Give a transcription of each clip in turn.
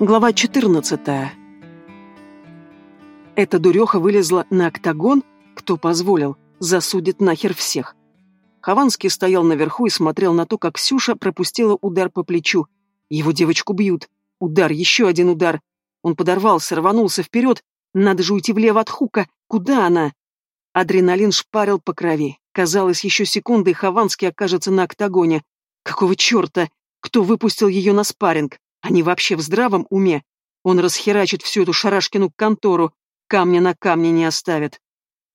Глава 14. Эта дуреха вылезла на октагон, кто позволил, засудит нахер всех. Хованский стоял наверху и смотрел на то, как Ксюша пропустила удар по плечу. Его девочку бьют. Удар, еще один удар. Он подорвался, рванулся вперед. Надо же уйти влево от хука. Куда она? Адреналин шпарил по крови. Казалось, еще секунды, и Хованский окажется на октагоне. Какого черта? Кто выпустил ее на спарринг? Они вообще в здравом уме? Он расхерачит всю эту шарашкину контору, камня на камне не оставит.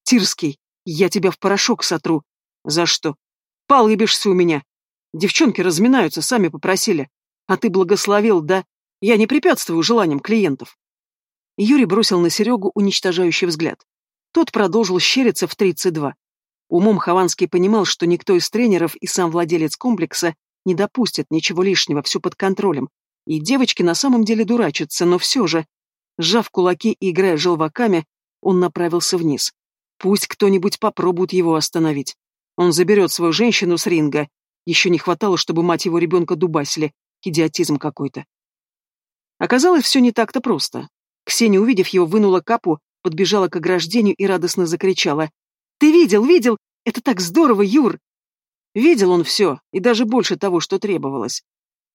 Тирский, я тебя в порошок сотру. За что? Пал ебишься у меня. Девчонки разминаются, сами попросили. А ты благословил, да? Я не препятствую желаниям клиентов. Юрий бросил на Серегу уничтожающий взгляд. Тот продолжил щериться в 32. Умом Хованский понимал, что никто из тренеров и сам владелец комплекса не допустит ничего лишнего, все под контролем. И девочки на самом деле дурачатся, но все же, сжав кулаки и играя желваками, он направился вниз. Пусть кто-нибудь попробует его остановить. Он заберет свою женщину с ринга. Еще не хватало, чтобы мать его ребенка дубасили. Идиотизм какой-то. Оказалось, все не так-то просто. Ксения, увидев его, вынула капу, подбежала к ограждению и радостно закричала. «Ты видел, видел? Это так здорово, Юр!» Видел он все, и даже больше того, что требовалось.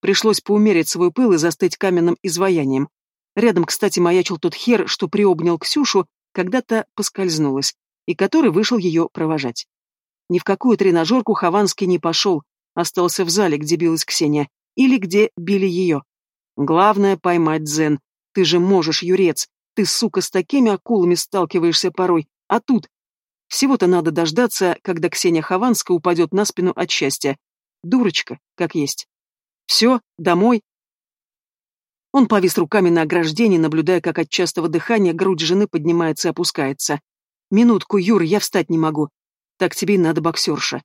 Пришлось поумерить свой пыл и застыть каменным изваянием. Рядом, кстати, маячил тот хер, что приобнял Ксюшу, когда-то поскользнулась, и который вышел ее провожать. Ни в какую тренажерку Хованский не пошел, остался в зале, где билась Ксения, или где били ее. Главное — поймать Дзен. Ты же можешь, Юрец. Ты, сука, с такими акулами сталкиваешься порой. А тут... Всего-то надо дождаться, когда Ксения Хованская упадет на спину от счастья. Дурочка, как есть. Все, домой. Он повис руками на ограждении, наблюдая, как от частого дыхания грудь жены поднимается и опускается. «Минутку, Юр, я встать не могу. Так тебе и надо, боксерша».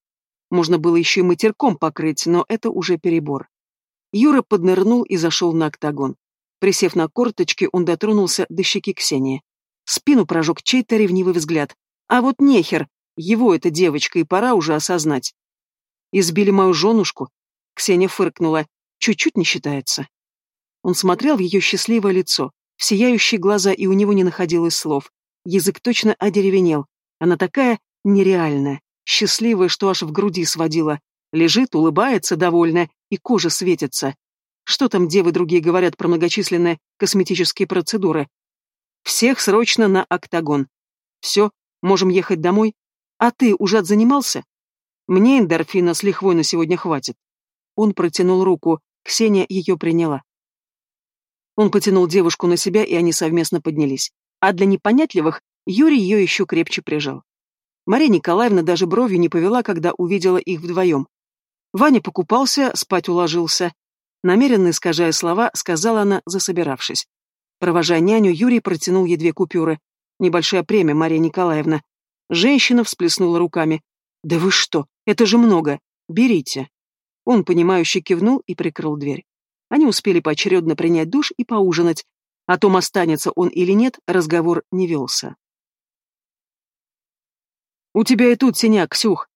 Можно было еще и матерком покрыть, но это уже перебор. Юра поднырнул и зашел на октагон. Присев на корточки, он дотронулся до щеки Ксении. Спину прожег чей-то ревнивый взгляд. А вот нехер, его эта девочка, и пора уже осознать. Избили мою женушку, Ксения фыркнула. Чуть-чуть не считается. Он смотрел в ее счастливое лицо, в сияющие глаза, и у него не находилось слов. Язык точно одеревенел. Она такая нереальная, счастливая, что аж в груди сводила. Лежит, улыбается, довольная, и кожа светится. Что там девы другие говорят про многочисленные косметические процедуры? Всех срочно на октагон. Все, можем ехать домой. А ты уже отзанимался? Мне эндорфина с лихвой на сегодня хватит. Он протянул руку, Ксения ее приняла. Он потянул девушку на себя, и они совместно поднялись. А для непонятливых Юрий ее еще крепче прижал. Мария Николаевна даже бровью не повела, когда увидела их вдвоем. Ваня покупался, спать уложился. Намеренно искажая слова, сказала она, засобиравшись. Провожая няню, Юрий протянул ей две купюры. Небольшая премия, Мария Николаевна. Женщина всплеснула руками. «Да вы что? Это же много. Берите». Он, понимающе кивнул и прикрыл дверь. Они успели поочередно принять душ и поужинать. О том, останется он или нет, разговор не велся. «У тебя и тут синяк, Ксюх!»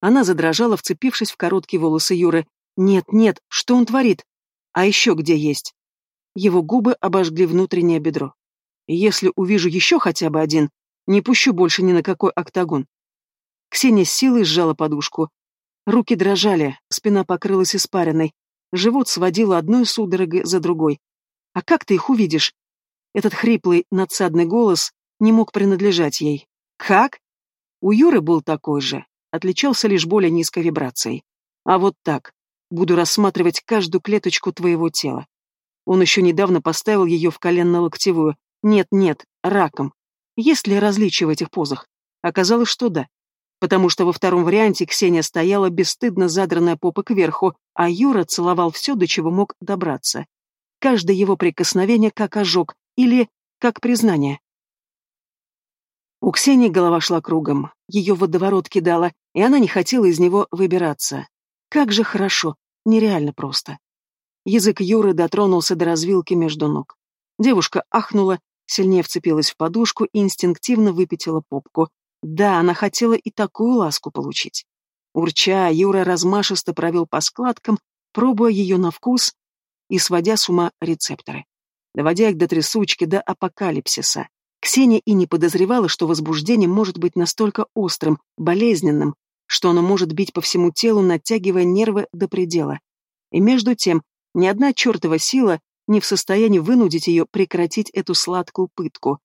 Она задрожала, вцепившись в короткие волосы Юры. «Нет, нет, что он творит? А еще где есть?» Его губы обожгли внутреннее бедро. «Если увижу еще хотя бы один, не пущу больше ни на какой октагон». Ксения с силой сжала подушку. Руки дрожали, спина покрылась испариной, живот сводило одной судорогой за другой. А как ты их увидишь? Этот хриплый, надсадный голос не мог принадлежать ей. Как? У Юры был такой же, отличался лишь более низкой вибрацией. А вот так. Буду рассматривать каждую клеточку твоего тела. Он еще недавно поставил ее в коленно-локтевую. Нет-нет, раком. Есть ли различия в этих позах? Оказалось, что да потому что во втором варианте Ксения стояла бесстыдно задранная попа кверху, а Юра целовал все, до чего мог добраться. Каждое его прикосновение как ожог или как признание. У Ксении голова шла кругом, ее водоворот кидала, и она не хотела из него выбираться. Как же хорошо, нереально просто. Язык Юры дотронулся до развилки между ног. Девушка ахнула, сильнее вцепилась в подушку и инстинктивно выпятила попку. Да, она хотела и такую ласку получить. Урча, Юра размашисто провел по складкам, пробуя ее на вкус и сводя с ума рецепторы. доводя их до трясучки, до апокалипсиса. Ксения и не подозревала, что возбуждение может быть настолько острым, болезненным, что оно может бить по всему телу, натягивая нервы до предела. И между тем, ни одна чертова сила не в состоянии вынудить ее прекратить эту сладкую пытку.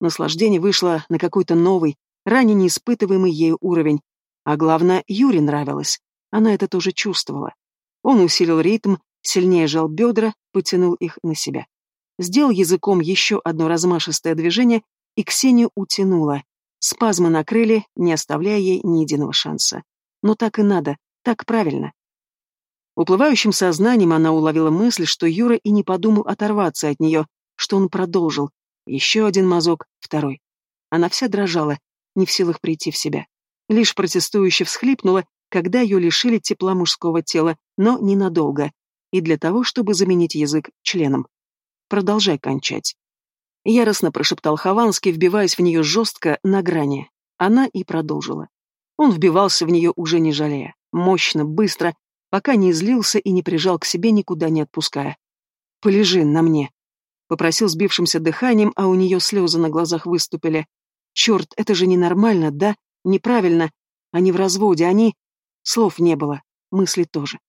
Наслаждение вышло на какой-то новый, ранее неиспытываемый ею уровень. А главное, Юре нравилось. Она это тоже чувствовала. Он усилил ритм, сильнее жал бедра, потянул их на себя. Сделал языком еще одно размашистое движение, и Ксению утянуло. Спазмы накрыли, не оставляя ей ни единого шанса. Но так и надо, так правильно. Уплывающим сознанием она уловила мысль, что Юра и не подумал оторваться от нее, что он продолжил. Еще один мазок, второй. Она вся дрожала, не в силах прийти в себя. Лишь протестующе всхлипнула, когда ее лишили тепла мужского тела, но ненадолго, и для того, чтобы заменить язык членом. Продолжай кончать. Яростно прошептал Хованский, вбиваясь в нее жестко, на грани. Она и продолжила. Он вбивался в нее уже не жалея. Мощно, быстро, пока не излился и не прижал к себе, никуда не отпуская. «Полежи на мне», — попросил сбившимся дыханием, а у нее слезы на глазах выступили. «Черт, это же ненормально, да? Неправильно. Они в разводе, они...» Слов не было, мысли тоже.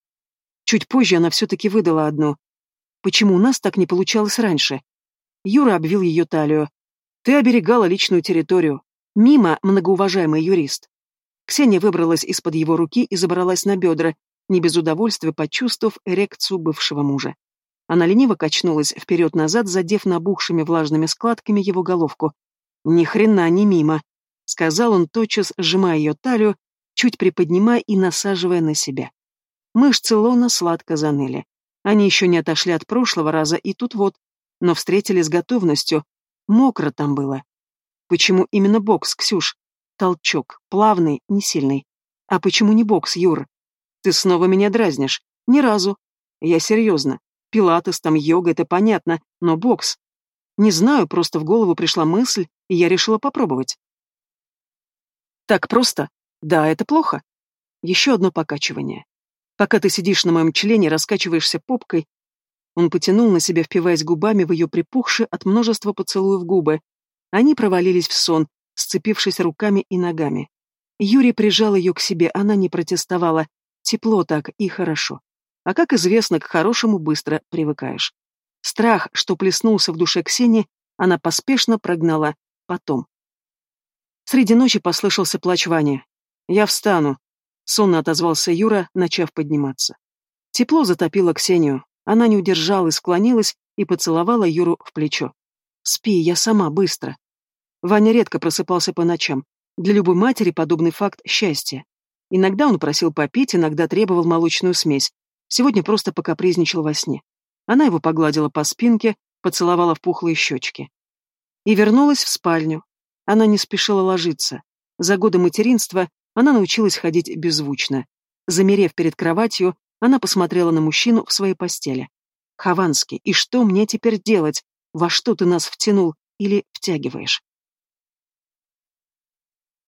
Чуть позже она все-таки выдала одну. Почему у нас так не получалось раньше? Юра обвил ее талию. Ты оберегала личную территорию. Мимо, многоуважаемый юрист. Ксения выбралась из-под его руки и забралась на бедра, не без удовольствия почувствовав эрекцию бывшего мужа. Она лениво качнулась вперед-назад, задев набухшими влажными складками его головку. «Ни хрена не мимо», — сказал он, тотчас сжимая ее талию, чуть приподнимая и насаживая на себя. Мышцы лона сладко заныли. Они еще не отошли от прошлого раза, и тут вот, но встретили с готовностью. Мокро там было. Почему именно бокс, Ксюш? Толчок, плавный, не сильный. А почему не бокс, Юр? Ты снова меня дразнишь. Ни разу. Я серьезно. Пилатес, там йога, это понятно, но бокс. Не знаю, просто в голову пришла мысль, и я решила попробовать. Так просто? Да, это плохо. Еще одно покачивание. Пока ты сидишь на моем члене, раскачиваешься попкой, он потянул на себя, впиваясь губами в ее припухшие от множества поцелуев губы. Они провалились в сон, сцепившись руками и ногами. Юрий прижал ее к себе, она не протестовала. Тепло так и хорошо. А как известно, к хорошему быстро привыкаешь. Страх, что плеснулся в душе Ксении, она поспешно прогнала. Потом. Среди ночи послышался плач Вани. «Я встану», Сонно отозвался Юра, начав подниматься. Тепло затопило Ксению. Она не удержала и склонилась и поцеловала Юру в плечо. «Спи, я сама, быстро». Ваня редко просыпался по ночам. Для любой матери подобный факт – счастье. Иногда он просил попить, иногда требовал молочную смесь. Сегодня просто покапризничал во сне. Она его погладила по спинке, поцеловала в пухлые щечки. И вернулась в спальню. Она не спешила ложиться. За годы материнства она научилась ходить беззвучно. Замерев перед кроватью, она посмотрела на мужчину в своей постели. «Хованский, и что мне теперь делать? Во что ты нас втянул или втягиваешь?»